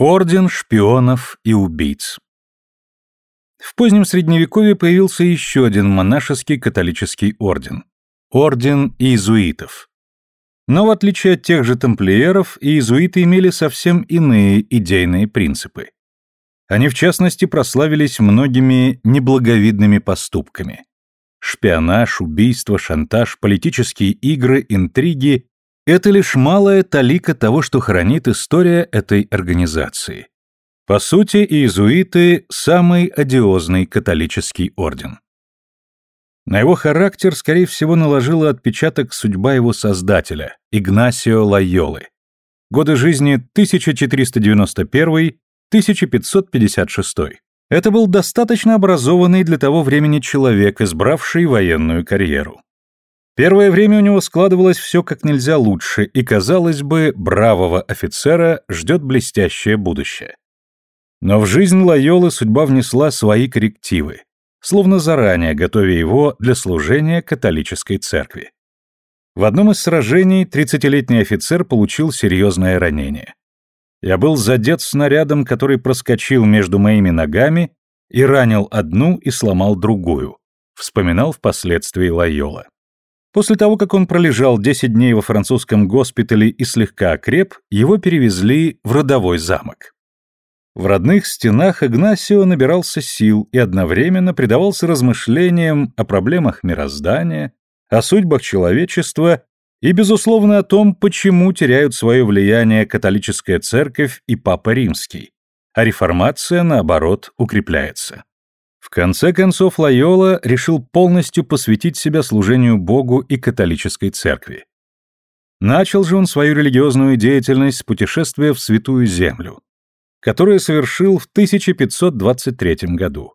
Орден шпионов и убийц В позднем Средневековье появился еще один монашеский католический орден – Орден иезуитов. Но в отличие от тех же тамплиеров, иезуиты имели совсем иные идейные принципы. Они, в частности, прославились многими неблаговидными поступками. Шпионаж, убийство, шантаж, политические игры, интриги это лишь малая талика того, что хранит история этой организации. По сути, иезуиты – самый одиозный католический орден. На его характер, скорее всего, наложила отпечаток судьба его создателя, Игнасио Лайолы. Годы жизни 1491-1556. Это был достаточно образованный для того времени человек, избравший военную карьеру. Первое время у него складывалось все как нельзя лучше, и, казалось бы, бравого офицера ждет блестящее будущее. Но в жизнь Лайолы судьба внесла свои коррективы, словно заранее готовя его для служения католической церкви. В одном из сражений 30-летний офицер получил серьезное ранение. Я был задет снарядом, который проскочил между моими ногами и ранил одну и сломал другую, вспоминал впоследствии Лайола. После того, как он пролежал 10 дней во французском госпитале и слегка окреп, его перевезли в родовой замок. В родных стенах Игнасио набирался сил и одновременно предавался размышлениям о проблемах мироздания, о судьбах человечества и, безусловно, о том, почему теряют свое влияние католическая церковь и Папа Римский, а реформация, наоборот, укрепляется. В конце концов Лайола решил полностью посвятить себя служению Богу и католической церкви. Начал же он свою религиозную деятельность с путешествия в Святую Землю, которое совершил в 1523 году.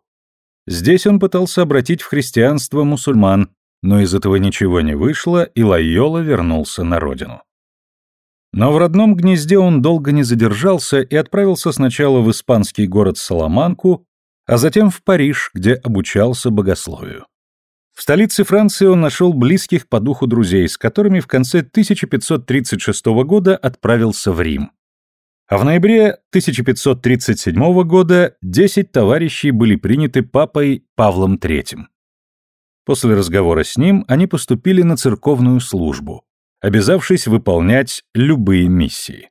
Здесь он пытался обратить в христианство мусульман, но из этого ничего не вышло, и Лайола вернулся на родину. Но в родном гнезде он долго не задержался и отправился сначала в испанский город Саламанку, а затем в Париж, где обучался богословию. В столице Франции он нашел близких по духу друзей, с которыми в конце 1536 года отправился в Рим. А в ноябре 1537 года 10 товарищей были приняты папой Павлом III. После разговора с ним они поступили на церковную службу, обязавшись выполнять любые миссии.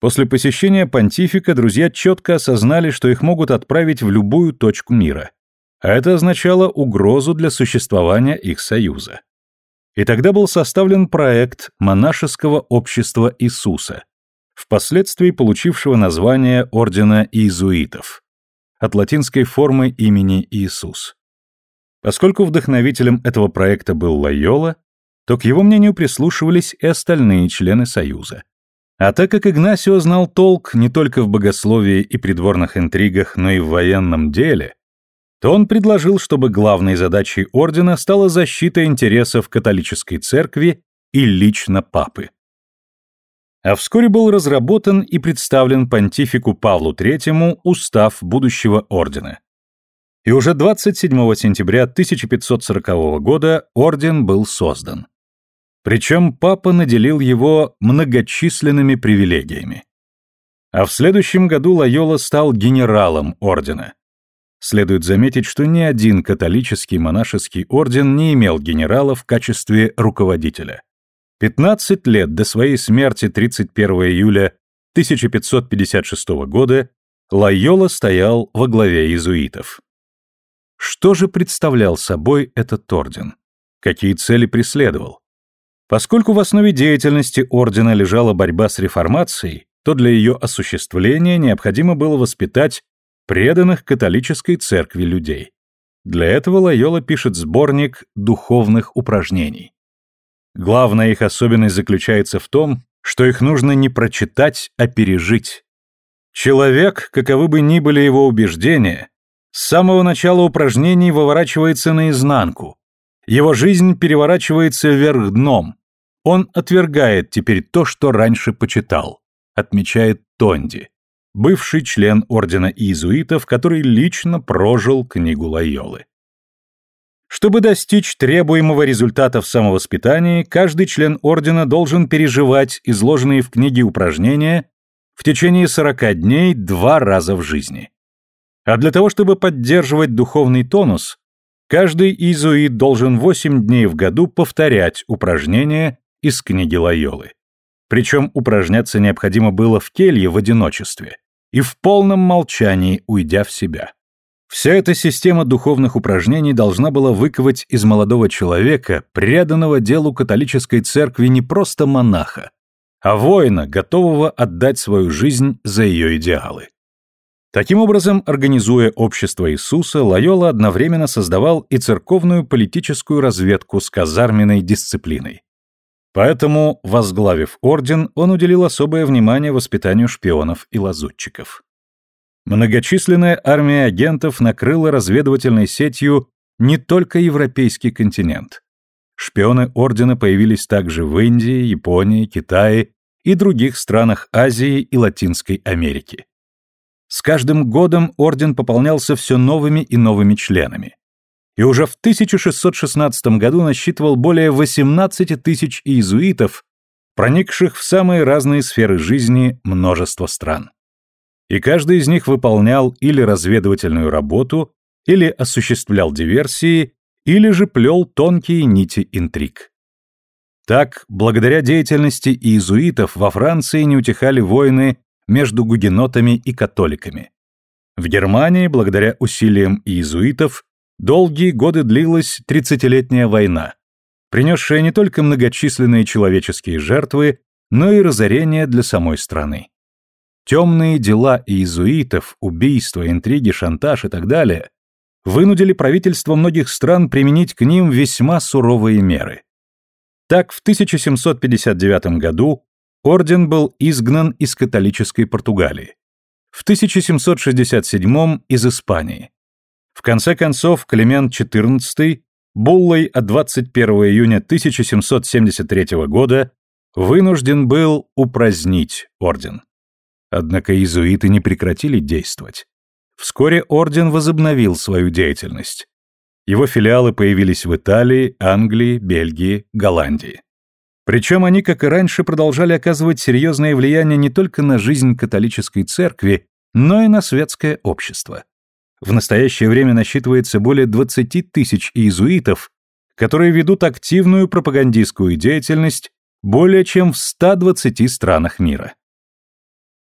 После посещения понтифика друзья четко осознали, что их могут отправить в любую точку мира, а это означало угрозу для существования их союза. И тогда был составлен проект монашеского общества Иисуса, впоследствии получившего название Ордена Иезуитов, от латинской формы имени Иисус. Поскольку вдохновителем этого проекта был Лайола, то к его мнению прислушивались и остальные члены Союза. А так как Игнасио знал толк не только в богословии и придворных интригах, но и в военном деле, то он предложил, чтобы главной задачей ордена стала защита интересов католической церкви и лично папы. А вскоре был разработан и представлен понтифику Павлу III устав будущего ордена. И уже 27 сентября 1540 года орден был создан. Причем папа наделил его многочисленными привилегиями. А в следующем году Лайола стал генералом ордена. Следует заметить, что ни один католический монашеский орден не имел генерала в качестве руководителя. 15 лет до своей смерти 31 июля 1556 года Лайола стоял во главе иезуитов. Что же представлял собой этот орден? Какие цели преследовал? Поскольку в основе деятельности ордена лежала борьба с реформацией, то для ее осуществления необходимо было воспитать преданных католической церкви людей. Для этого Лайола пишет сборник духовных упражнений. Главная их особенность заключается в том, что их нужно не прочитать, а пережить. Человек, каковы бы ни были его убеждения, с самого начала упражнений выворачивается наизнанку. Его жизнь переворачивается вверх дном, он отвергает теперь то, что раньше почитал, отмечает Тонди, бывший член ордена иезуитов, который лично прожил книгу Лайолы. Чтобы достичь требуемого результата в самовоспитании, каждый член ордена должен переживать изложенные в книге упражнения в течение 40 дней два раза в жизни. А для того, чтобы поддерживать духовный тонус, каждый иезуит должен 8 дней в году повторять упражнения из книги Лайолы. Причем упражняться необходимо было в келье в одиночестве и в полном молчании, уйдя в себя. Вся эта система духовных упражнений должна была выковать из молодого человека, преданного делу католической церкви не просто монаха, а воина, готового отдать свою жизнь за ее идеалы. Таким образом, организуя общество Иисуса, Лайола одновременно создавал и церковную политическую разведку с казарменной дисциплиной. Поэтому, возглавив орден, он уделил особое внимание воспитанию шпионов и лазутчиков. Многочисленная армия агентов накрыла разведывательной сетью не только европейский континент. Шпионы ордена появились также в Индии, Японии, Китае и других странах Азии и Латинской Америки. С каждым годом орден пополнялся все новыми и новыми членами. И уже в 1616 году насчитывал более 18 тысяч иезуитов, проникших в самые разные сферы жизни множества стран и каждый из них выполнял или разведывательную работу, или осуществлял диверсии, или же плел тонкие нити интриг. Так, благодаря деятельности иезуитов во Франции не утихали войны между гугенотами и католиками. В Германии, благодаря усилиям иезуитов, долгие годы длилась тридцатилетняя война, принесшая не только многочисленные человеческие жертвы, но и разорение для самой страны. Темные дела иезуитов, убийства, интриги, шантаж и так далее вынудили правительство многих стран применить к ним весьма суровые меры. Так, в 1759 году орден был изгнан из католической Португалии, в 1767 из Испании. В конце концов, Климент XIV буллой от 21 июня 1773 года вынужден был упразднить орден. Однако иезуиты не прекратили действовать. Вскоре орден возобновил свою деятельность. Его филиалы появились в Италии, Англии, Бельгии, Голландии. Причем они, как и раньше, продолжали оказывать серьезное влияние не только на жизнь католической церкви, но и на светское общество. В настоящее время насчитывается более 20 тысяч иезуитов, которые ведут активную пропагандистскую деятельность более чем в 120 странах мира.